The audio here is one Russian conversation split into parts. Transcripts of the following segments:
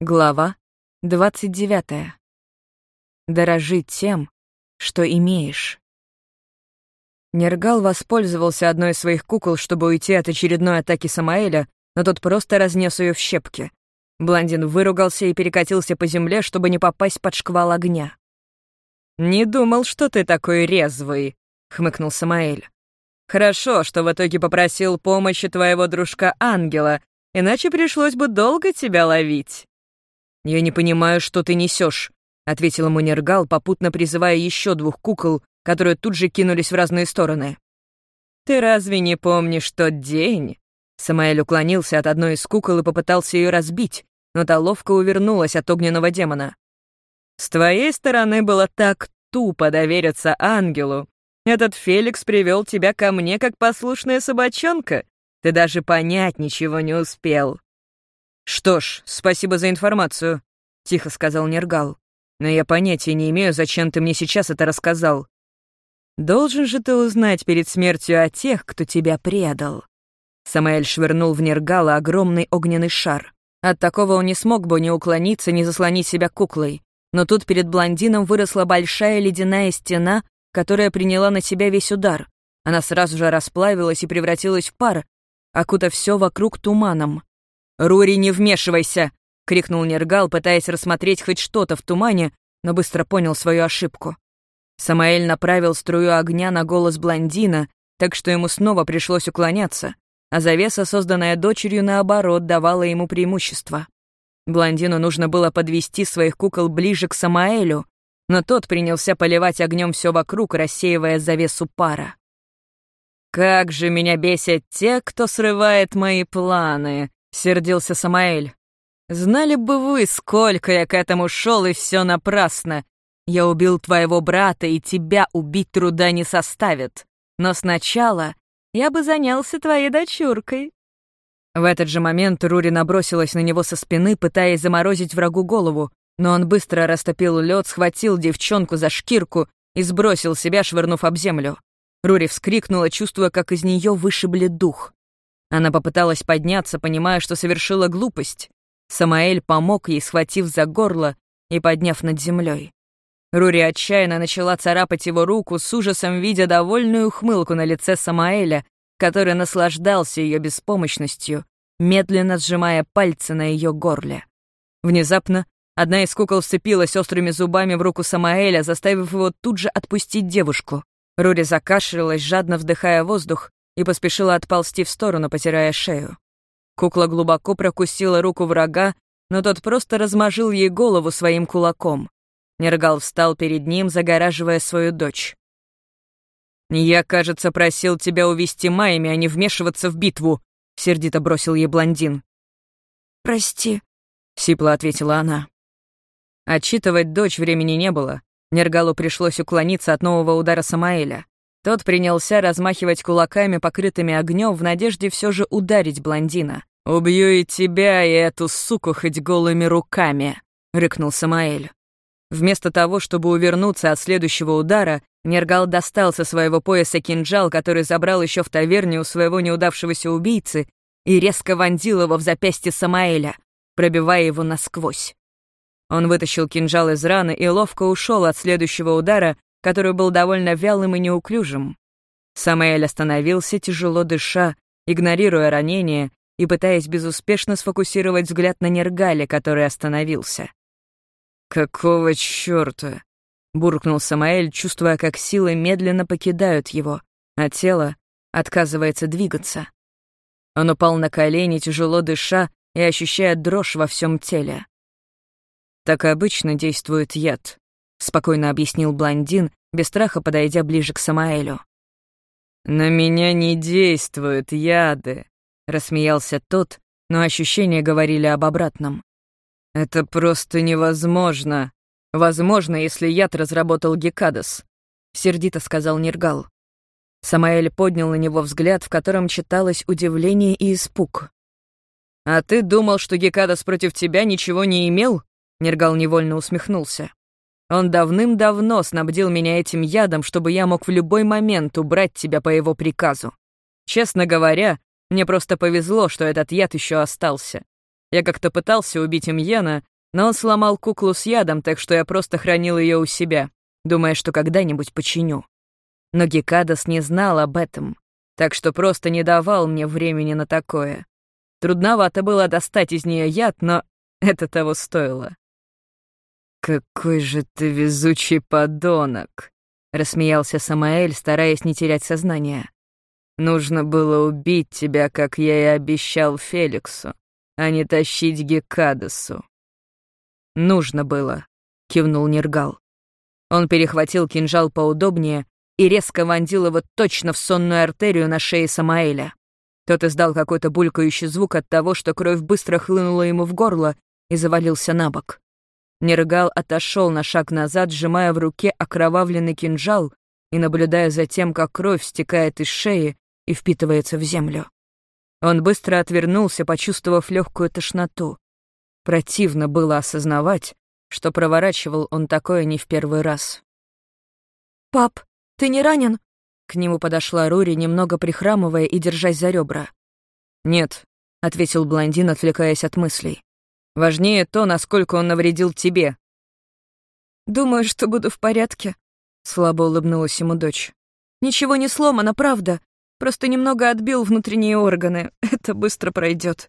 Глава 29. Дорожить тем, что имеешь. Нергал воспользовался одной из своих кукол, чтобы уйти от очередной атаки Самаэля, но тот просто разнес ее в щепки. Блондин выругался и перекатился по земле, чтобы не попасть под шквал огня. «Не думал, что ты такой резвый», — хмыкнул Самаэль. «Хорошо, что в итоге попросил помощи твоего дружка-ангела, иначе пришлось бы долго тебя ловить». «Я не понимаю, что ты несешь», — ответил Мунергал, попутно призывая еще двух кукол, которые тут же кинулись в разные стороны. «Ты разве не помнишь тот день?» Самаэль уклонился от одной из кукол и попытался ее разбить, но та ловко увернулась от огненного демона. «С твоей стороны было так тупо довериться ангелу. Этот Феликс привел тебя ко мне как послушная собачонка. Ты даже понять ничего не успел». «Что ж, спасибо за информацию», — тихо сказал Нергал. «Но я понятия не имею, зачем ты мне сейчас это рассказал». «Должен же ты узнать перед смертью о тех, кто тебя предал». Самаэль швырнул в Нергала огромный огненный шар. От такого он не смог бы ни уклониться, ни заслонить себя куклой. Но тут перед блондином выросла большая ледяная стена, которая приняла на себя весь удар. Она сразу же расплавилась и превратилась в пар, окутав все вокруг туманом. «Рури, не вмешивайся!» — крикнул Нергал, пытаясь рассмотреть хоть что-то в тумане, но быстро понял свою ошибку. Самаэль направил струю огня на голос блондина, так что ему снова пришлось уклоняться, а завеса, созданная дочерью, наоборот, давала ему преимущество. Блондину нужно было подвести своих кукол ближе к Самаэлю, но тот принялся поливать огнем все вокруг, рассеивая завесу пара. «Как же меня бесят те, кто срывает мои планы!» — сердился Самаэль. «Знали бы вы, сколько я к этому шел, и все напрасно. Я убил твоего брата, и тебя убить труда не составит. Но сначала я бы занялся твоей дочуркой». В этот же момент Рури набросилась на него со спины, пытаясь заморозить врагу голову, но он быстро растопил лед, схватил девчонку за шкирку и сбросил себя, швырнув об землю. Рури вскрикнула, чувствуя, как из нее вышибли дух. Она попыталась подняться, понимая, что совершила глупость. Самаэль помог ей, схватив за горло и подняв над землей. Рури отчаянно начала царапать его руку, с ужасом видя довольную ухмылку на лице Самаэля, который наслаждался ее беспомощностью, медленно сжимая пальцы на ее горле. Внезапно одна из кукол вцепилась острыми зубами в руку Самаэля, заставив его тут же отпустить девушку. Рури закашлялась, жадно вдыхая воздух, и поспешила отползти в сторону, потирая шею. Кукла глубоко прокусила руку врага, но тот просто размажил ей голову своим кулаком. Нергал встал перед ним, загораживая свою дочь. «Я, кажется, просил тебя увести Майами, а не вмешиваться в битву», — сердито бросил ей блондин. «Прости», — сипло ответила она. Отчитывать дочь времени не было. Нергалу пришлось уклониться от нового удара Самаэля. Тот принялся размахивать кулаками, покрытыми огнем, в надежде все же ударить блондина. «Убью и тебя, и эту суку хоть голыми руками», — рыкнул Самаэль. Вместо того, чтобы увернуться от следующего удара, Нергал достал со своего пояса кинжал, который забрал еще в таверне у своего неудавшегося убийцы, и резко вонзил его в запястье Самаэля, пробивая его насквозь. Он вытащил кинжал из раны и ловко ушел от следующего удара, который был довольно вялым и неуклюжим. Самаэль остановился, тяжело дыша, игнорируя ранение и пытаясь безуспешно сфокусировать взгляд на Нергале, который остановился. «Какого чёрта?» — буркнул Самаэль, чувствуя, как силы медленно покидают его, а тело отказывается двигаться. Он упал на колени, тяжело дыша и ощущая дрожь во всем теле. Так обычно действует яд. — спокойно объяснил блондин, без страха подойдя ближе к Самаэлю. «На меня не действуют яды», — рассмеялся тот, но ощущения говорили об обратном. «Это просто невозможно. Возможно, если яд разработал Гекадас», — сердито сказал Нергал. Самаэль поднял на него взгляд, в котором читалось удивление и испуг. «А ты думал, что Гекадас против тебя ничего не имел?» Нергал невольно усмехнулся. Он давным-давно снабдил меня этим ядом, чтобы я мог в любой момент убрать тебя по его приказу. Честно говоря, мне просто повезло, что этот яд еще остался. Я как-то пытался убить им Йена, но он сломал куклу с ядом, так что я просто хранил ее у себя, думая, что когда-нибудь починю. Но Гекадас не знал об этом, так что просто не давал мне времени на такое. Трудновато было достать из нее яд, но это того стоило. «Какой же ты везучий подонок!» — рассмеялся Самаэль, стараясь не терять сознание. «Нужно было убить тебя, как я и обещал Феликсу, а не тащить Гекадасу». «Нужно было», — кивнул Нергал. Он перехватил кинжал поудобнее и резко вонзил его точно в сонную артерию на шее Самаэля. Тот издал какой-то булькающий звук от того, что кровь быстро хлынула ему в горло и завалился на бок. Нергал отошел на шаг назад, сжимая в руке окровавленный кинжал и наблюдая за тем, как кровь стекает из шеи и впитывается в землю. Он быстро отвернулся, почувствовав легкую тошноту. Противно было осознавать, что проворачивал он такое не в первый раз. «Пап, ты не ранен?» К нему подошла Рури, немного прихрамывая и держась за ребра. «Нет», — ответил блондин, отвлекаясь от мыслей. Важнее то, насколько он навредил тебе». «Думаю, что буду в порядке», — слабо улыбнулась ему дочь. «Ничего не сломано, правда. Просто немного отбил внутренние органы. Это быстро пройдет.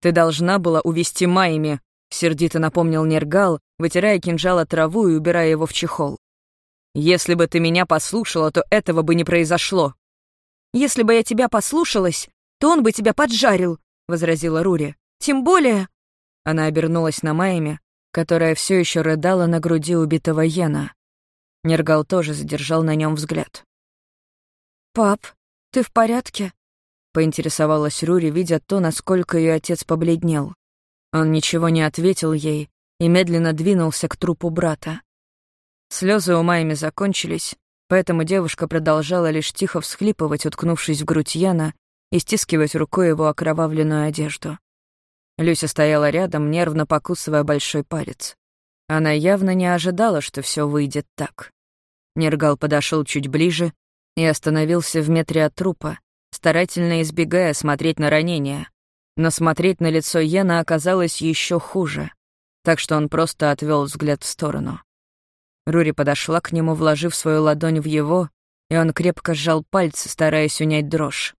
«Ты должна была увести Майми», — сердито напомнил Нергал, вытирая кинжал от траву и убирая его в чехол. «Если бы ты меня послушала, то этого бы не произошло». «Если бы я тебя послушалась, то он бы тебя поджарил», — возразила Рури. «Тем более...» Она обернулась на Майме, которая все еще рыдала на груди убитого Йена. Нергал тоже задержал на нем взгляд. «Пап, ты в порядке?» — поинтересовалась Рури, видя то, насколько ее отец побледнел. Он ничего не ответил ей и медленно двинулся к трупу брата. Слезы у Майми закончились, поэтому девушка продолжала лишь тихо всхлипывать, уткнувшись в грудь Яна и стискивать рукой его окровавленную одежду. Люся стояла рядом, нервно покусывая большой палец. Она явно не ожидала, что все выйдет так. Нергал подошел чуть ближе и остановился в метре от трупа, старательно избегая смотреть на ранение. Но смотреть на лицо Йена оказалось еще хуже, так что он просто отвел взгляд в сторону. Рури подошла к нему, вложив свою ладонь в его, и он крепко сжал пальцы, стараясь унять дрожь.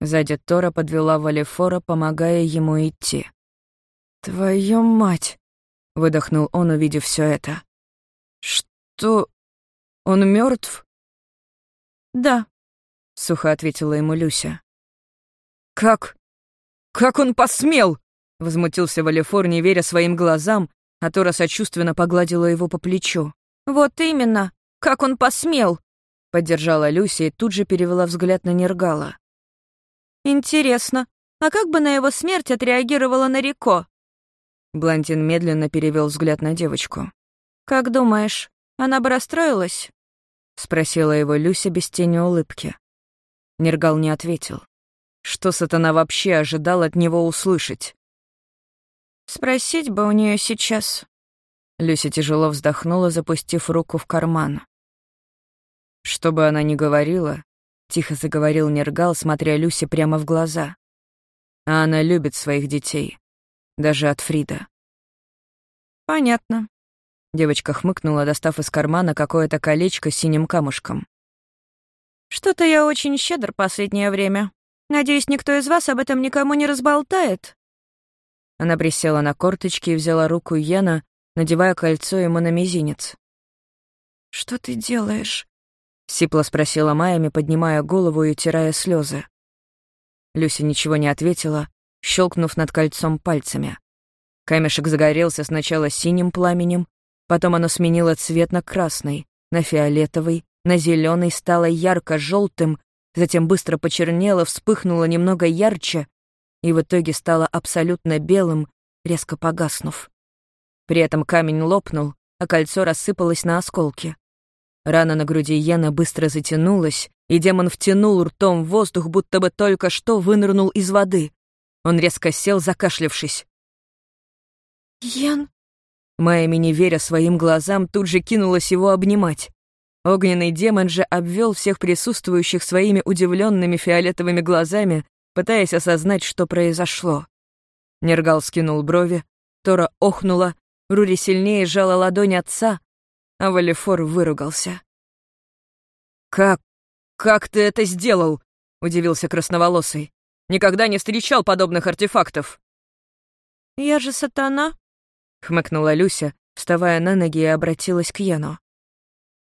Сзади Тора подвела Валифора, помогая ему идти. «Твою мать!» — выдохнул он, увидев все это. «Что? Он мертв? «Да», — сухо ответила ему Люся. «Как? Как он посмел?» — возмутился Валифор, не веря своим глазам, а Тора сочувственно погладила его по плечу. «Вот именно! Как он посмел!» — поддержала Люся и тут же перевела взгляд на Нергала. «Интересно, а как бы на его смерть отреагировала Нарико?» Блондин медленно перевел взгляд на девочку. «Как думаешь, она бы расстроилась?» — спросила его Люся без тени улыбки. Нергал не ответил. Что сатана вообще ожидал от него услышать? «Спросить бы у нее сейчас». Люся тяжело вздохнула, запустив руку в карман. Что бы она ни говорила, — тихо заговорил Нергал, смотря Люси прямо в глаза. А она любит своих детей. Даже от Фрида. «Понятно». Девочка хмыкнула, достав из кармана какое-то колечко с синим камушком. «Что-то я очень щедр последнее время. Надеюсь, никто из вас об этом никому не разболтает?» Она присела на корточки и взяла руку Йена, надевая кольцо ему на мизинец. «Что ты делаешь?» — сипло спросила Майами, поднимая голову и утирая слезы. Люся ничего не ответила, щелкнув над кольцом пальцами. Камешек загорелся сначала синим пламенем, потом оно сменило цвет на красный, на фиолетовый, на зеленый, стало ярко желтым затем быстро почернело, вспыхнуло немного ярче и в итоге стало абсолютно белым, резко погаснув. При этом камень лопнул, а кольцо рассыпалось на осколки. Рана на груди Йена быстро затянулась, и демон втянул ртом в воздух, будто бы только что вынырнул из воды. Он резко сел, закашлявшись. «Йен?» Майами, не веря своим глазам, тут же кинулась его обнимать. Огненный демон же обвел всех присутствующих своими удивленными фиолетовыми глазами, пытаясь осознать, что произошло. Нергал скинул брови, Тора охнула, Рури сильнее сжала ладонь отца, а Валифор выругался. «Как... как ты это сделал?» — удивился красноволосый. «Никогда не встречал подобных артефактов». «Я же сатана», — хмыкнула Люся, вставая на ноги и обратилась к Яну.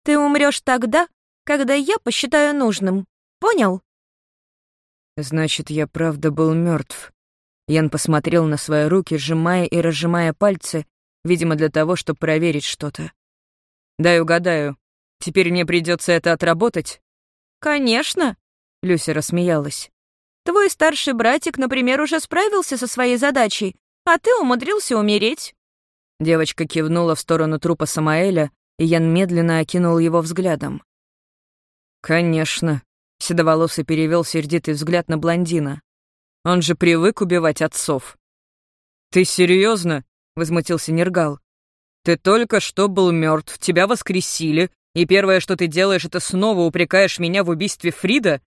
«Ты умрешь тогда, когда я посчитаю нужным. Понял?» «Значит, я правда был мертв. Ян посмотрел на свои руки, сжимая и разжимая пальцы, видимо, для того, чтобы проверить что-то. «Дай угадаю, теперь мне придется это отработать?» «Конечно», — Люся рассмеялась. «Твой старший братик, например, уже справился со своей задачей, а ты умудрился умереть». Девочка кивнула в сторону трупа Самаэля, и Ян медленно окинул его взглядом. «Конечно», — седоволосый перевел сердитый взгляд на блондина. «Он же привык убивать отцов». «Ты серьезно? возмутился Нергал. «Ты только что был мертв, тебя воскресили, и первое, что ты делаешь, это снова упрекаешь меня в убийстве Фрида?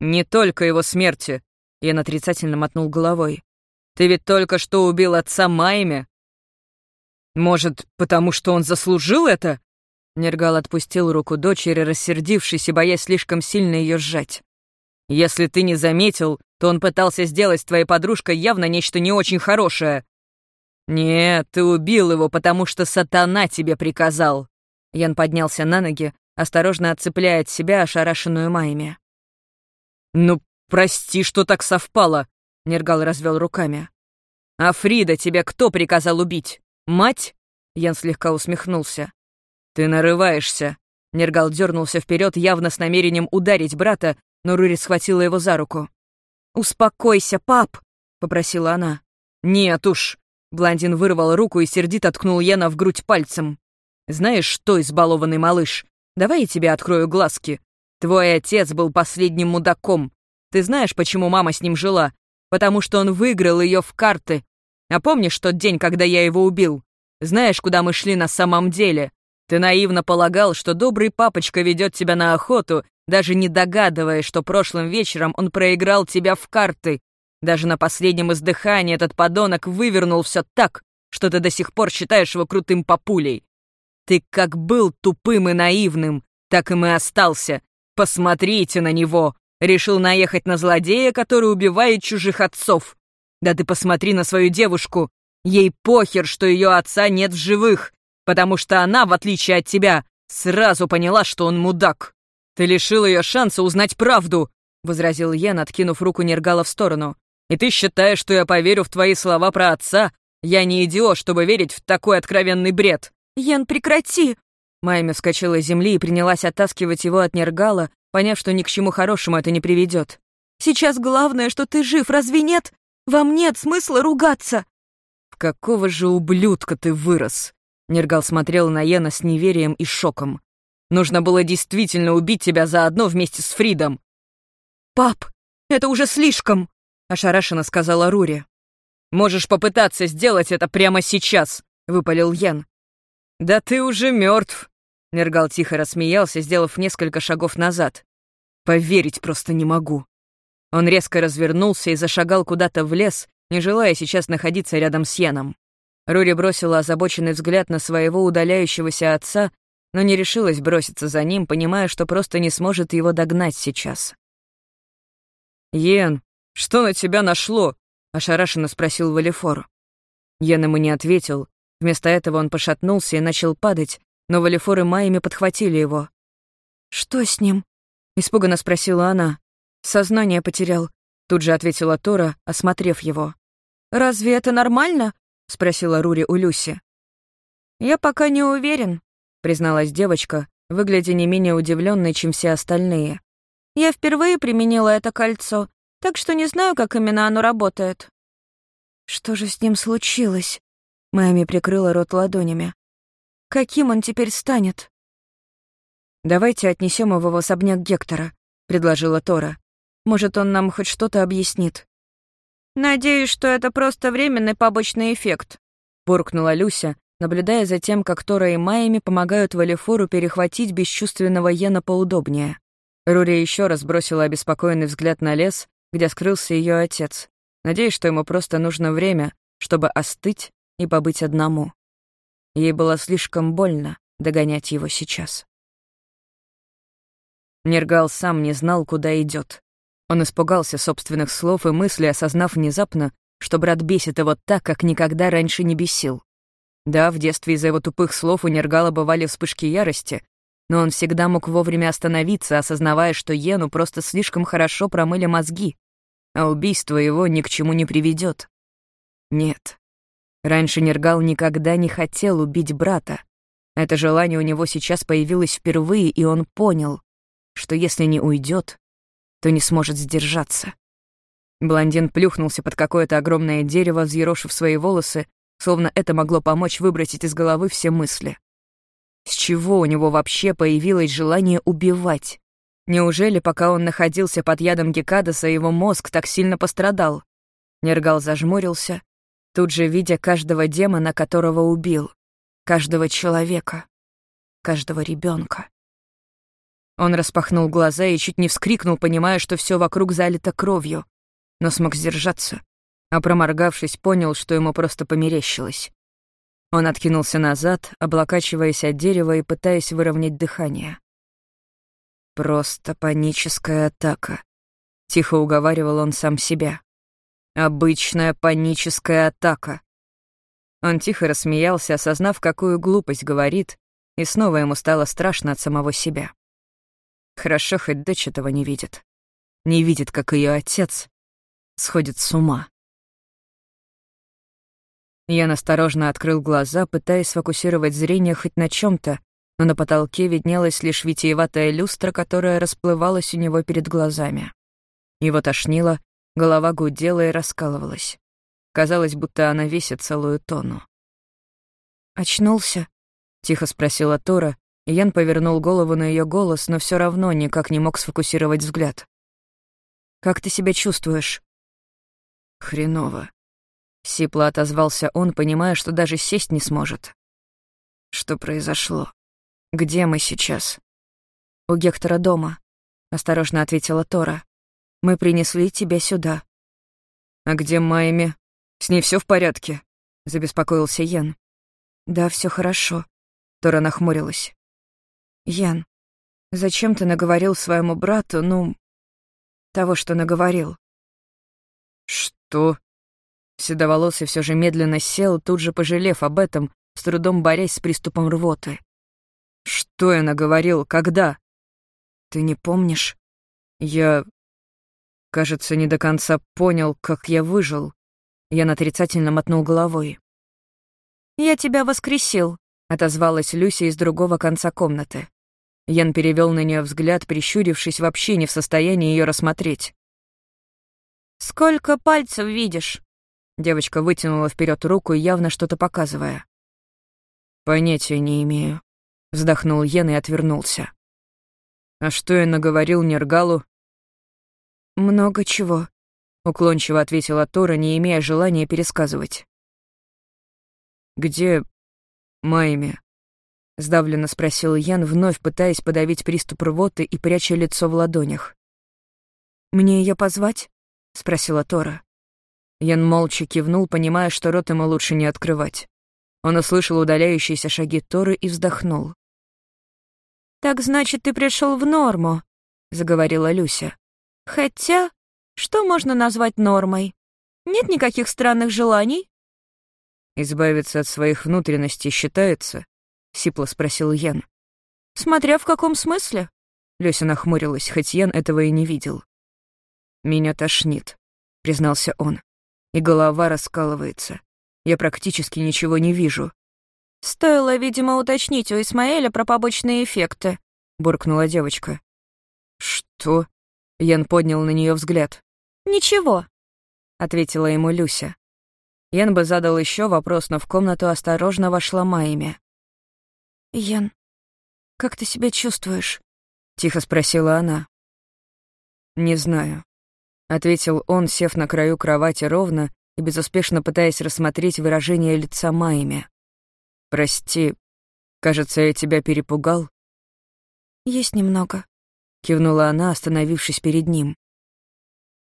Не только его смерти, я отрицательно мотнул головой. Ты ведь только что убил отца Майми. Может, потому что он заслужил это? Нергал отпустил руку дочери, рассердившись и боясь слишком сильно ее сжать. «Если ты не заметил, то он пытался сделать с твоей подружкой явно нечто не очень хорошее». «Нет, ты убил его, потому что сатана тебе приказал». Ян поднялся на ноги, осторожно отцепляя от себя ошарашенную Майми. «Ну, прости, что так совпало», — Нергал развел руками. «А Фрида тебя кто приказал убить? Мать?» Ян слегка усмехнулся. «Ты нарываешься». Нергал дернулся вперед, явно с намерением ударить брата, но Рури схватила его за руку. «Успокойся, пап!» — попросила она. «Нет уж!» Блондин вырвал руку и сердито ткнул Яна в грудь пальцем. «Знаешь что, избалованный малыш, давай я тебе открою глазки. Твой отец был последним мудаком. Ты знаешь, почему мама с ним жила? Потому что он выиграл ее в карты. А помнишь тот день, когда я его убил? Знаешь, куда мы шли на самом деле? Ты наивно полагал, что добрый папочка ведет тебя на охоту, даже не догадываясь, что прошлым вечером он проиграл тебя в карты. Даже на последнем издыхании этот подонок вывернул все так, что ты до сих пор считаешь его крутым папулей. Ты как был тупым и наивным, так и мы остался. Посмотрите на него. Решил наехать на злодея, который убивает чужих отцов. Да ты посмотри на свою девушку. Ей похер, что ее отца нет в живых, потому что она, в отличие от тебя, сразу поняла, что он мудак. Ты лишил ее шанса узнать правду, — возразил Йен, откинув руку Нергала в сторону. И ты считаешь, что я поверю в твои слова про отца? Я не идиот, чтобы верить в такой откровенный бред. Ян, прекрати!» Майми вскочила с земли и принялась оттаскивать его от Нергала, поняв, что ни к чему хорошему это не приведет. «Сейчас главное, что ты жив, разве нет? Вам нет смысла ругаться!» «В какого же ублюдка ты вырос?» Нергал смотрел на Йена с неверием и шоком. «Нужно было действительно убить тебя заодно вместе с Фридом!» «Пап, это уже слишком!» Ошарашенно сказала Рури. «Можешь попытаться сделать это прямо сейчас», — выпалил Ян. «Да ты уже мертв. Нергал тихо рассмеялся, сделав несколько шагов назад. «Поверить просто не могу». Он резко развернулся и зашагал куда-то в лес, не желая сейчас находиться рядом с Яном. Рури бросила озабоченный взгляд на своего удаляющегося отца, но не решилась броситься за ним, понимая, что просто не сможет его догнать сейчас. «Йен, «Что на тебя нашло?» — ошарашенно спросил Валифор. Ян ему не ответил. Вместо этого он пошатнулся и начал падать, но Валифор и Майями подхватили его. «Что с ним?» — испуганно спросила она. «Сознание потерял», — тут же ответила Тора, осмотрев его. «Разве это нормально?» — спросила Рури у Люси. «Я пока не уверен», — призналась девочка, выглядя не менее удивленной, чем все остальные. «Я впервые применила это кольцо, так что не знаю, как именно оно работает». «Что же с ним случилось?» Майми прикрыла рот ладонями. «Каким он теперь станет?» «Давайте отнесем его в особняк Гектора», — предложила Тора. «Может, он нам хоть что-то объяснит». «Надеюсь, что это просто временный побочный эффект», — буркнула Люся, наблюдая за тем, как Тора и Майами помогают Валифору перехватить бесчувственного Йена поудобнее. Рури еще раз бросила обеспокоенный взгляд на лес, где скрылся ее отец. надеясь, что ему просто нужно время, чтобы остыть и побыть одному. Ей было слишком больно догонять его сейчас. Нергал сам не знал, куда идет. Он испугался собственных слов и мыслей, осознав внезапно, что брат бесит его так, как никогда раньше не бесил. Да, в детстве из-за его тупых слов у Нергала бывали вспышки ярости, но он всегда мог вовремя остановиться, осознавая, что Йену просто слишком хорошо промыли мозги, а убийство его ни к чему не приведет. Нет. Раньше Нергал никогда не хотел убить брата. Это желание у него сейчас появилось впервые, и он понял, что если не уйдет, то не сможет сдержаться. Блондин плюхнулся под какое-то огромное дерево, взъерошив свои волосы, словно это могло помочь выбросить из головы все мысли. С чего у него вообще появилось желание убивать? Неужели, пока он находился под ядом Гекадаса, его мозг так сильно пострадал? Нергал зажмурился, тут же видя каждого демона, которого убил, каждого человека, каждого ребенка. Он распахнул глаза и чуть не вскрикнул, понимая, что все вокруг залито кровью, но смог сдержаться, а проморгавшись, понял, что ему просто померещилось. Он откинулся назад, облокачиваясь от дерева и пытаясь выровнять дыхание. «Просто паническая атака», — тихо уговаривал он сам себя. «Обычная паническая атака». Он тихо рассмеялся, осознав, какую глупость говорит, и снова ему стало страшно от самого себя. Хорошо, хоть дочь этого не видит. Не видит, как ее отец сходит с ума. Я осторожно открыл глаза, пытаясь сфокусировать зрение хоть на чем то но на потолке виднелась лишь витиеватая люстра, которая расплывалась у него перед глазами. Его тошнило, голова гудела и раскалывалась. Казалось, будто она весит целую тонну. «Очнулся?» — тихо спросила Тора, и Ян повернул голову на ее голос, но все равно никак не мог сфокусировать взгляд. «Как ты себя чувствуешь?» «Хреново», — сипло отозвался он, понимая, что даже сесть не сможет. «Что произошло? Где мы сейчас?» «У Гектора дома», — осторожно ответила Тора. «Мы принесли тебя сюда». «А где Майми? С ней все в порядке?» — забеспокоился Йен. «Да, все хорошо», — Тора нахмурилась. «Ян, зачем ты наговорил своему брату, ну, того, что наговорил?» «Что?» Седоволосый все же медленно сел, тут же пожалев об этом, с трудом борясь с приступом рвоты. «Что я наговорил? Когда?» «Ты не помнишь?» «Я... кажется, не до конца понял, как я выжил». Я отрицательно мотнул головой. «Я тебя воскресил», — отозвалась Люся из другого конца комнаты. Ян перевел на нее взгляд, прищурившись, вообще не в состоянии ее рассмотреть. «Сколько пальцев видишь?» Девочка вытянула вперед руку, явно что-то показывая. «Понятия не имею», — вздохнул Йен и отвернулся. «А что я наговорил Нергалу?» «Много чего», — уклончиво ответила Тора, не имея желания пересказывать. «Где Майми?» — сдавленно спросил Ян, вновь пытаясь подавить приступ рвоты и пряча лицо в ладонях. «Мне ее позвать?» — спросила Тора. Ян молча кивнул, понимая, что рот ему лучше не открывать. Он услышал удаляющиеся шаги Торы и вздохнул. «Так значит, ты пришел в норму», — заговорила Люся. «Хотя, что можно назвать нормой? Нет никаких странных желаний?» «Избавиться от своих внутренностей считается?» — сипло спросил Ян. «Смотря в каком смысле?» Люся нахмурилась, хоть Ян этого и не видел. «Меня тошнит», — признался он и голова раскалывается. Я практически ничего не вижу. «Стоило, видимо, уточнить у Исмаэля про побочные эффекты», — буркнула девочка. «Что?» — Ян поднял на нее взгляд. «Ничего», — ответила ему Люся. Ян бы задал еще вопрос, но в комнату осторожно вошла Майми. «Ян, как ты себя чувствуешь?» — тихо спросила она. «Не знаю ответил он, сев на краю кровати ровно и безуспешно пытаясь рассмотреть выражение лица Майми. «Прости, кажется, я тебя перепугал?» «Есть немного», — кивнула она, остановившись перед ним.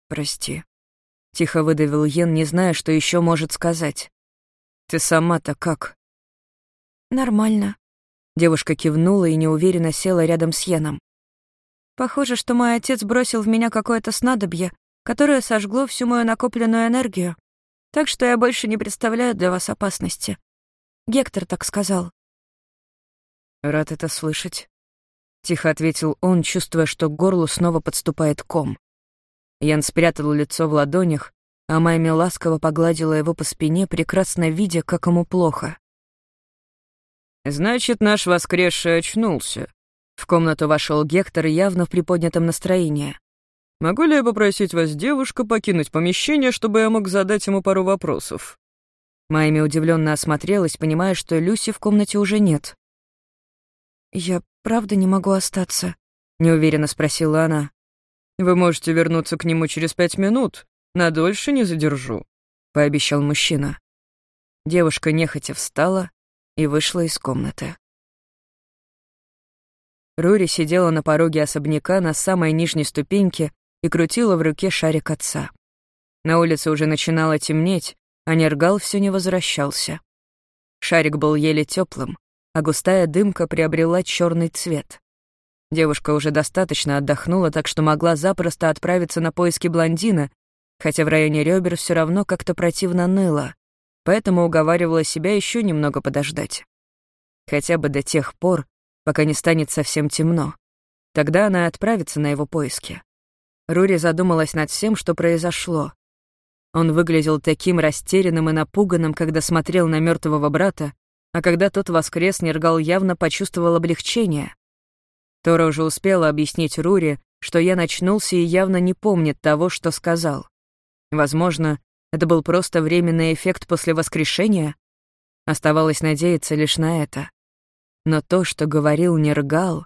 «Прости». — тихо выдавил Йен, не зная, что еще может сказать. «Ты сама-то как?» «Нормально». Девушка кивнула и неуверенно села рядом с Йеном. «Похоже, что мой отец бросил в меня какое-то снадобье, которое сожгло всю мою накопленную энергию, так что я больше не представляю для вас опасности. Гектор так сказал». «Рад это слышать», — тихо ответил он, чувствуя, что к горлу снова подступает ком. Ян спрятал лицо в ладонях, а Майми ласково погладила его по спине, прекрасно видя, как ему плохо. «Значит, наш воскресший очнулся». В комнату вошел Гектор явно в приподнятом настроении. «Могу ли я попросить вас, девушка, покинуть помещение, чтобы я мог задать ему пару вопросов?» Майми удивленно осмотрелась, понимая, что Люси в комнате уже нет. «Я правда не могу остаться?» — неуверенно спросила она. «Вы можете вернуться к нему через пять минут. На дольше не задержу», — пообещал мужчина. Девушка нехотя встала и вышла из комнаты. Рури сидела на пороге особняка на самой нижней ступеньке и крутила в руке шарик отца. На улице уже начинало темнеть, а Нергал все не возвращался. Шарик был еле теплым, а густая дымка приобрела черный цвет. Девушка уже достаточно отдохнула, так что могла запросто отправиться на поиски блондина, хотя в районе ребер все равно как-то противно ныло, поэтому уговаривала себя еще немного подождать. Хотя бы до тех пор, пока не станет совсем темно. Тогда она отправится на его поиски. Рури задумалась над всем, что произошло. Он выглядел таким растерянным и напуганным, когда смотрел на мертвого брата, а когда тот воскрес, Нергал явно почувствовал облегчение. Тора уже успела объяснить Рури, что я начнулся и явно не помнит того, что сказал. Возможно, это был просто временный эффект после воскрешения? Оставалось надеяться лишь на это. Но то, что говорил Нергал,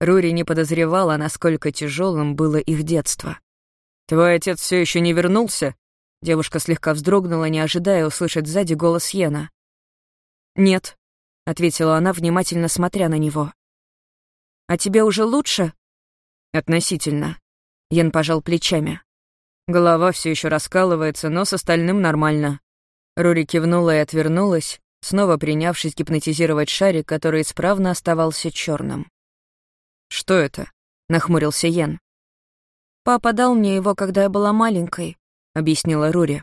Рури не подозревала, насколько тяжелым было их детство. «Твой отец все еще не вернулся?» Девушка слегка вздрогнула, не ожидая услышать сзади голос Йена. «Нет», — ответила она, внимательно смотря на него. «А тебе уже лучше?» «Относительно». Ян пожал плечами. Голова все еще раскалывается, но с остальным нормально. Рури кивнула и отвернулась, снова принявшись гипнотизировать шарик, который исправно оставался черным. «Что это?» — нахмурился Йен. «Папа дал мне его, когда я была маленькой», — объяснила Рури.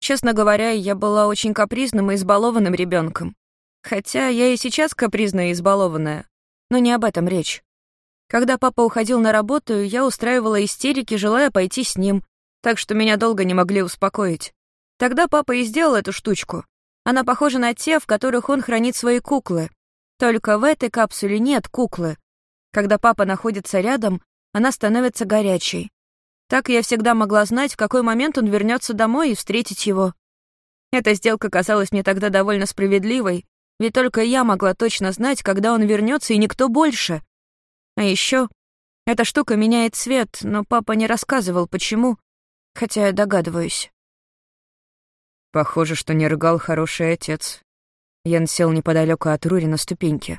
«Честно говоря, я была очень капризным и избалованным ребенком. Хотя я и сейчас капризная и избалованная, но не об этом речь. Когда папа уходил на работу, я устраивала истерики, желая пойти с ним, так что меня долго не могли успокоить. Тогда папа и сделал эту штучку. Она похожа на те, в которых он хранит свои куклы. Только в этой капсуле нет куклы. Когда папа находится рядом, она становится горячей. Так я всегда могла знать, в какой момент он вернется домой и встретить его. Эта сделка казалась мне тогда довольно справедливой, ведь только я могла точно знать, когда он вернется, и никто больше. А еще эта штука меняет цвет, но папа не рассказывал, почему, хотя я догадываюсь. Похоже, что Нергал хороший отец. Ян сел неподалеку от Рури на ступеньке.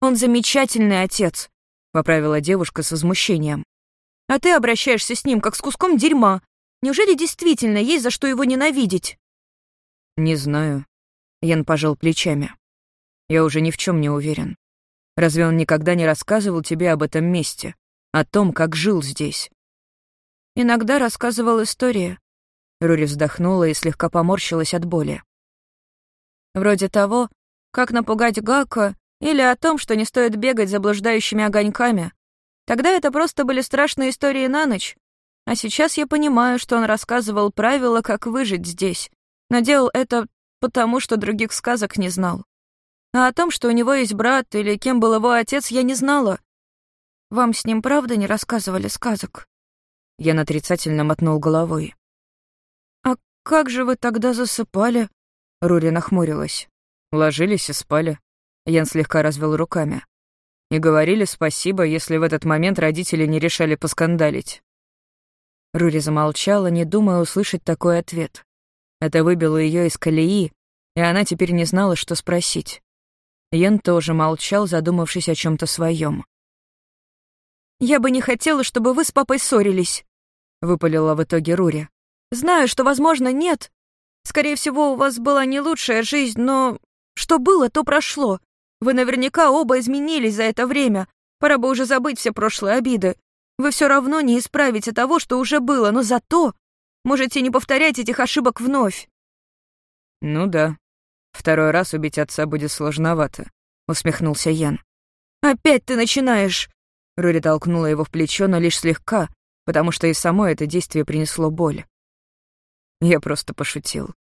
«Он замечательный отец», — поправила девушка с возмущением. «А ты обращаешься с ним, как с куском дерьма. Неужели действительно есть за что его ненавидеть?» «Не знаю», — Ян пожал плечами. Я уже ни в чем не уверен. Разве он никогда не рассказывал тебе об этом месте? О том, как жил здесь?» «Иногда рассказывал истории». Рури вздохнула и слегка поморщилась от боли. «Вроде того, как напугать Гака, или о том, что не стоит бегать за блуждающими огоньками. Тогда это просто были страшные истории на ночь. А сейчас я понимаю, что он рассказывал правила, как выжить здесь, но делал это потому, что других сказок не знал. А о том, что у него есть брат или кем был его отец, я не знала. Вам с ним правда не рассказывали сказок?» Я отрицательно мотнул головой. «А как же вы тогда засыпали?» Рури нахмурилась. Ложились и спали. Ян слегка развел руками. И говорили спасибо, если в этот момент родители не решали поскандалить. Рури замолчала, не думая услышать такой ответ. Это выбило ее из колеи, и она теперь не знала, что спросить. Йен тоже молчал, задумавшись о чем то своем. «Я бы не хотела, чтобы вы с папой ссорились», — выпалила в итоге Рури. Знаю, что, возможно, нет. Скорее всего, у вас была не лучшая жизнь, но что было, то прошло. Вы наверняка оба изменились за это время. Пора бы уже забыть все прошлые обиды. Вы все равно не исправите того, что уже было, но зато можете не повторять этих ошибок вновь. Ну да. Второй раз убить отца будет сложновато, усмехнулся Ян. Опять ты начинаешь. Рури толкнула его в плечо, но лишь слегка, потому что и само это действие принесло боль. Я просто пошутил.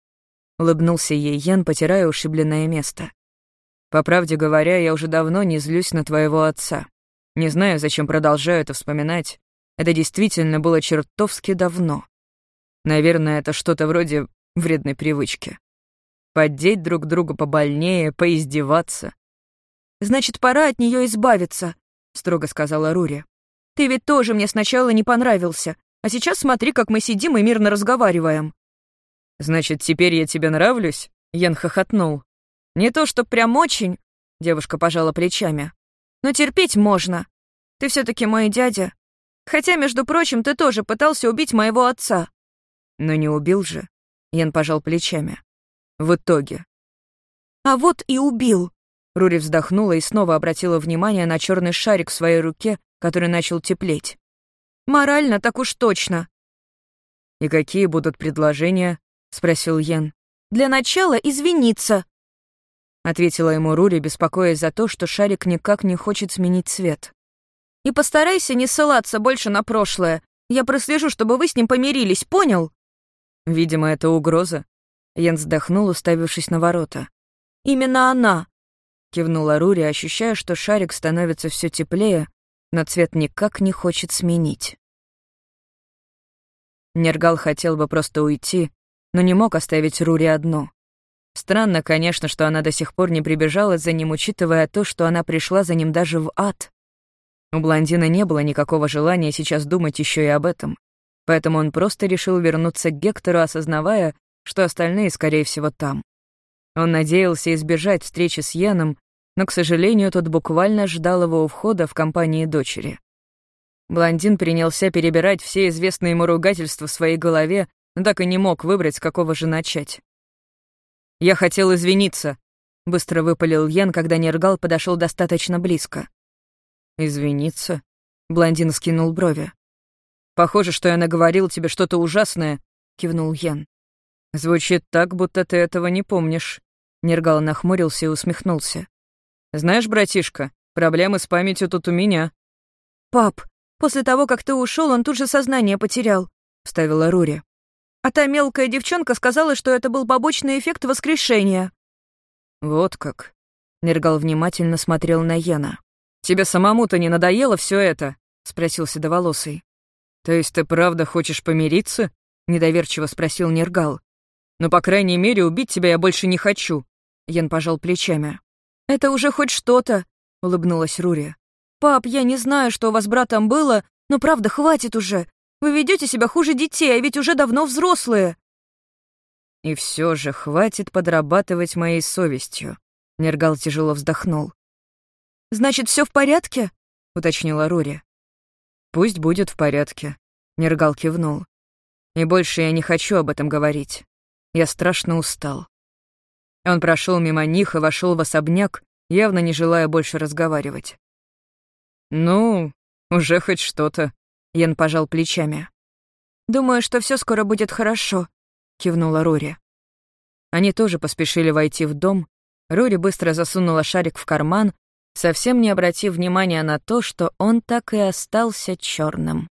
Улыбнулся ей Ян, потирая ушибленное место. По правде говоря, я уже давно не злюсь на твоего отца. Не знаю, зачем продолжаю это вспоминать. Это действительно было чертовски давно. Наверное, это что-то вроде вредной привычки. Поддеть друг друга побольнее, поиздеваться. «Значит, пора от нее избавиться», — строго сказала Рури. «Ты ведь тоже мне сначала не понравился, а сейчас смотри, как мы сидим и мирно разговариваем». «Значит, теперь я тебе нравлюсь?» — Ян хохотнул. «Не то, что прям очень», — девушка пожала плечами. «Но терпеть можно. Ты все таки мой дядя. Хотя, между прочим, ты тоже пытался убить моего отца». «Но не убил же», — Ян пожал плечами. «В итоге». «А вот и убил», — Рури вздохнула и снова обратила внимание на черный шарик в своей руке, который начал теплеть. «Морально так уж точно». «И какие будут предложения?» — спросил Йен. «Для начала извиниться», ответила ему Рури, беспокоясь за то, что шарик никак не хочет сменить цвет. «И постарайся не ссылаться больше на прошлое. Я прослежу, чтобы вы с ним помирились, понял?» «Видимо, это угроза». Ян вздохнул, уставившись на ворота. «Именно она!» — кивнула Рури, ощущая, что шарик становится все теплее, но цвет никак не хочет сменить. Нергал хотел бы просто уйти, но не мог оставить Рури одну. Странно, конечно, что она до сих пор не прибежала за ним, учитывая то, что она пришла за ним даже в ад. У блондина не было никакого желания сейчас думать еще и об этом. Поэтому он просто решил вернуться к Гектору, осознавая, что остальные, скорее всего, там. Он надеялся избежать встречи с Яном, но, к сожалению, тот буквально ждал его у входа в компании дочери. Блондин принялся перебирать все известные ему ругательства в своей голове, так и не мог выбрать, с какого же начать. «Я хотел извиниться», — быстро выпалил Ян, когда Нергал подошел достаточно близко. «Извиниться?» — блондин скинул брови. «Похоже, что я наговорил тебе что-то ужасное», — кивнул Ян. «Звучит так, будто ты этого не помнишь». Нергал нахмурился и усмехнулся. «Знаешь, братишка, проблемы с памятью тут у меня». «Пап, после того, как ты ушел, он тут же сознание потерял», — вставила Рури. А та мелкая девчонка сказала, что это был побочный эффект воскрешения. Вот как. Нергал внимательно смотрел на Яна. Тебе самому-то не надоело все это? спросил седоволосый. То есть ты правда хочешь помириться? недоверчиво спросил Нергал. Но, по крайней мере, убить тебя я больше не хочу. Ян пожал плечами. Это уже хоть что-то, улыбнулась Рури. Пап, я не знаю, что у вас с братом было, но правда, хватит уже. Вы ведете себя хуже детей, а ведь уже давно взрослые». «И все же хватит подрабатывать моей совестью», — Нергал тяжело вздохнул. «Значит, все в порядке?» — уточнила Рури. «Пусть будет в порядке», — Нергал кивнул. «И больше я не хочу об этом говорить. Я страшно устал». Он прошел мимо них и вошел в особняк, явно не желая больше разговаривать. «Ну, уже хоть что-то», Ян пожал плечами. «Думаю, что все скоро будет хорошо», — кивнула Рори. Они тоже поспешили войти в дом. Рори быстро засунула шарик в карман, совсем не обратив внимания на то, что он так и остался черным.